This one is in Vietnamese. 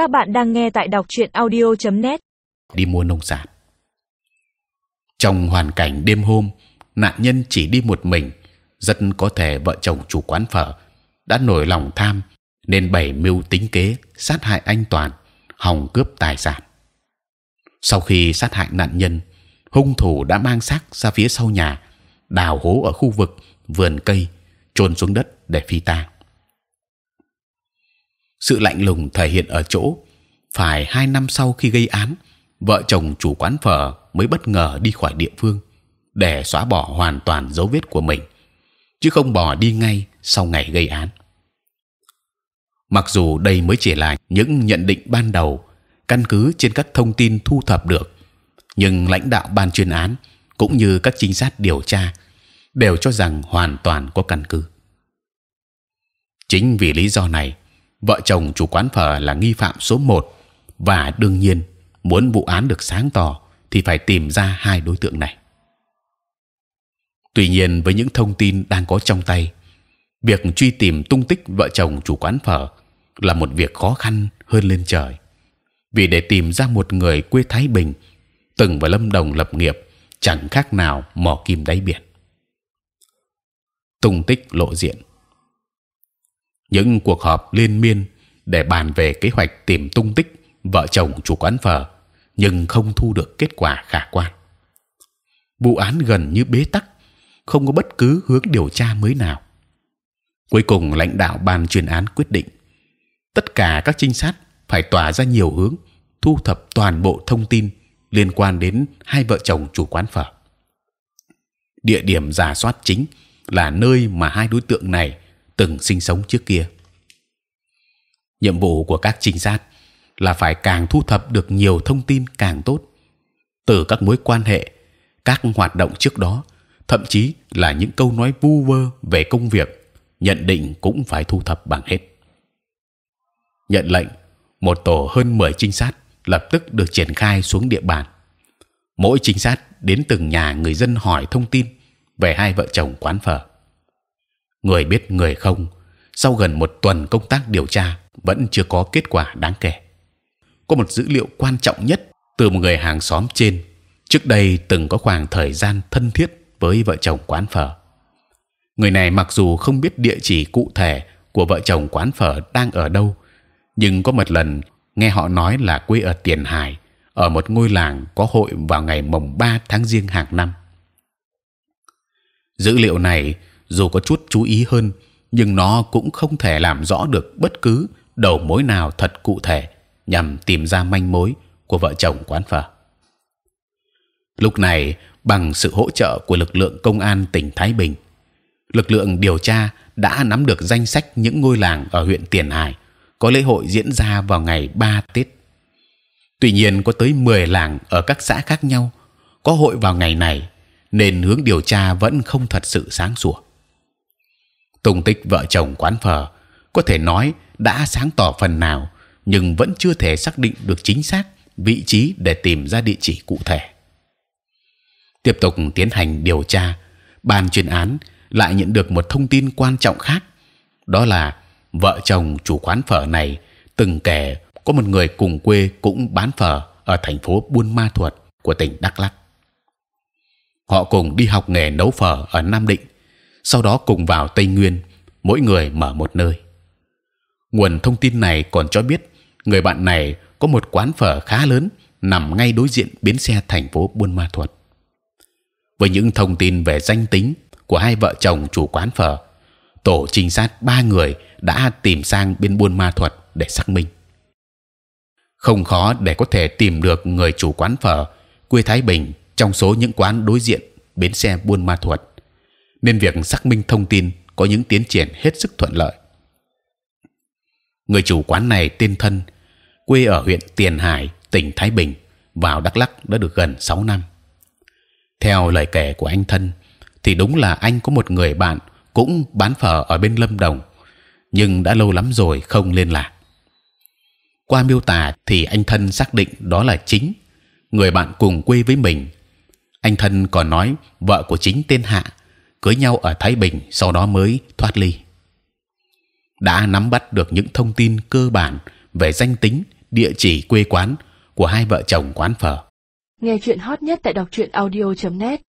Các bạn đang nghe tại đọc truyện audio.net. đi mua nông sản. Trong hoàn cảnh đêm hôm, nạn nhân chỉ đi một mình, rất có thể vợ chồng chủ quán phở đã nổi lòng tham nên bày mưu tính kế sát hại anh Toàn, hòng cướp tài sản. Sau khi sát hại nạn nhân, hung thủ đã mang xác ra phía sau nhà, đào hố ở khu vực vườn cây, trôn xuống đất để phi tang. Sự lạnh lùng thể hiện ở chỗ phải hai năm sau khi gây án, vợ chồng chủ quán phở mới bất ngờ đi khỏi địa phương để xóa bỏ hoàn toàn dấu vết của mình, chứ không bỏ đi ngay sau ngày gây án. Mặc dù đây mới chỉ là những nhận định ban đầu, căn cứ trên các thông tin thu thập được, nhưng lãnh đạo ban chuyên án cũng như các trinh sát điều tra đều cho rằng hoàn toàn có căn cứ. Chính vì lý do này, vợ chồng chủ quán phở là nghi phạm số một và đương nhiên muốn vụ án được sáng tỏ thì phải tìm ra hai đối tượng này. Tuy nhiên với những thông tin đang có trong tay, việc truy tìm tung tích vợ chồng chủ quán phở là một việc khó khăn hơn lên trời. Vì để tìm ra một người quê Thái Bình từng vào Lâm Đồng lập nghiệp chẳng khác nào mò kim đáy biển. Tung tích lộ diện. Những cuộc họp liên miên để bàn về kế hoạch tìm tung tích vợ chồng chủ quán phở, nhưng không thu được kết quả khả quan. Vụ án gần như bế tắc, không có bất cứ hướng điều tra mới nào. Cuối cùng lãnh đạo ban chuyên án quyết định tất cả các trinh sát phải tỏa ra nhiều hướng, thu thập toàn bộ thông tin liên quan đến hai vợ chồng chủ quán phở. Địa điểm giả soát chính là nơi mà hai đối tượng này từng sinh sống trước kia. Nhiệm vụ của các trinh sát là phải càng thu thập được nhiều thông tin càng tốt từ các mối quan hệ, các hoạt động trước đó, thậm chí là những câu nói vu vơ về công việc, nhận định cũng phải thu thập bằng hết. Nhận lệnh, một tổ hơn 10 trinh sát lập tức được triển khai xuống địa bàn. Mỗi trinh sát đến từng nhà người dân hỏi thông tin về hai vợ chồng quán phở. Người biết người không. Sau gần một tuần công tác điều tra vẫn chưa có kết quả đáng kể. Có một dữ liệu quan trọng nhất từ một người hàng xóm trên trước đây từng có khoảng thời gian thân thiết với vợ chồng quán phở. Người này mặc dù không biết địa chỉ cụ thể của vợ chồng quán phở đang ở đâu, nhưng có một lần nghe họ nói là quê ở Tiền Hải, ở một ngôi làng có hội vào ngày mồng 3 tháng riêng hàng năm. Dữ liệu này dù có chút chú ý hơn, nhưng nó cũng không thể làm rõ được bất cứ đầu mối nào thật cụ thể nhằm tìm ra manh mối của vợ chồng quán phở. Lúc này, bằng sự hỗ trợ của lực lượng công an tỉnh Thái Bình, lực lượng điều tra đã nắm được danh sách những ngôi làng ở huyện Tiền Hải có lễ hội diễn ra vào ngày 3 Tết. Tuy nhiên có tới 10 làng ở các xã khác nhau có hội vào ngày này, nên hướng điều tra vẫn không thật sự sáng sủa. Tung tích vợ chồng quán phở có thể nói đã sáng tỏ phần nào, nhưng vẫn chưa thể xác định được chính xác vị trí để tìm ra địa chỉ cụ thể. Tiếp tục tiến hành điều tra, ban chuyên án lại nhận được một thông tin quan trọng khác, đó là vợ chồng chủ quán phở này từng kể có một người cùng quê cũng bán phở ở thành phố Buôn Ma Thuột của tỉnh Đắk Lắk. Họ cùng đi học nghề nấu phở ở Nam Định, sau đó cùng vào Tây Nguyên, mỗi người mở một nơi. Nguồn thông tin này còn cho biết người bạn này có một quán phở khá lớn nằm ngay đối diện bến xe thành phố Buôn Ma Thuột. Với những thông tin về danh tính của hai vợ chồng chủ quán phở, tổ trinh sát ba người đã tìm sang bên buôn ma thuật để xác minh. Không khó để có thể tìm được người chủ quán phở quê Thái Bình trong số những quán đối diện bến xe buôn ma thuật, nên việc xác minh thông tin có những tiến triển hết sức thuận lợi. Người chủ quán này tên thân, quê ở huyện Tiền Hải, tỉnh Thái Bình, vào Đắk Lắk đã được gần 6 năm. Theo lời kể của anh thân, thì đúng là anh có một người bạn cũng bán phở ở bên Lâm Đồng, nhưng đã lâu lắm rồi không liên lạc. Qua miêu tả thì anh thân xác định đó là chính người bạn cùng quê với mình. Anh thân còn nói vợ của chính tên Hạ cưới nhau ở Thái Bình, sau đó mới thoát ly. đã nắm bắt được những thông tin cơ bản về danh tính địa chỉ quê quán của hai vợ chồng quán phở. Nghe chuyện hot nhất tại đọc truyện audio.net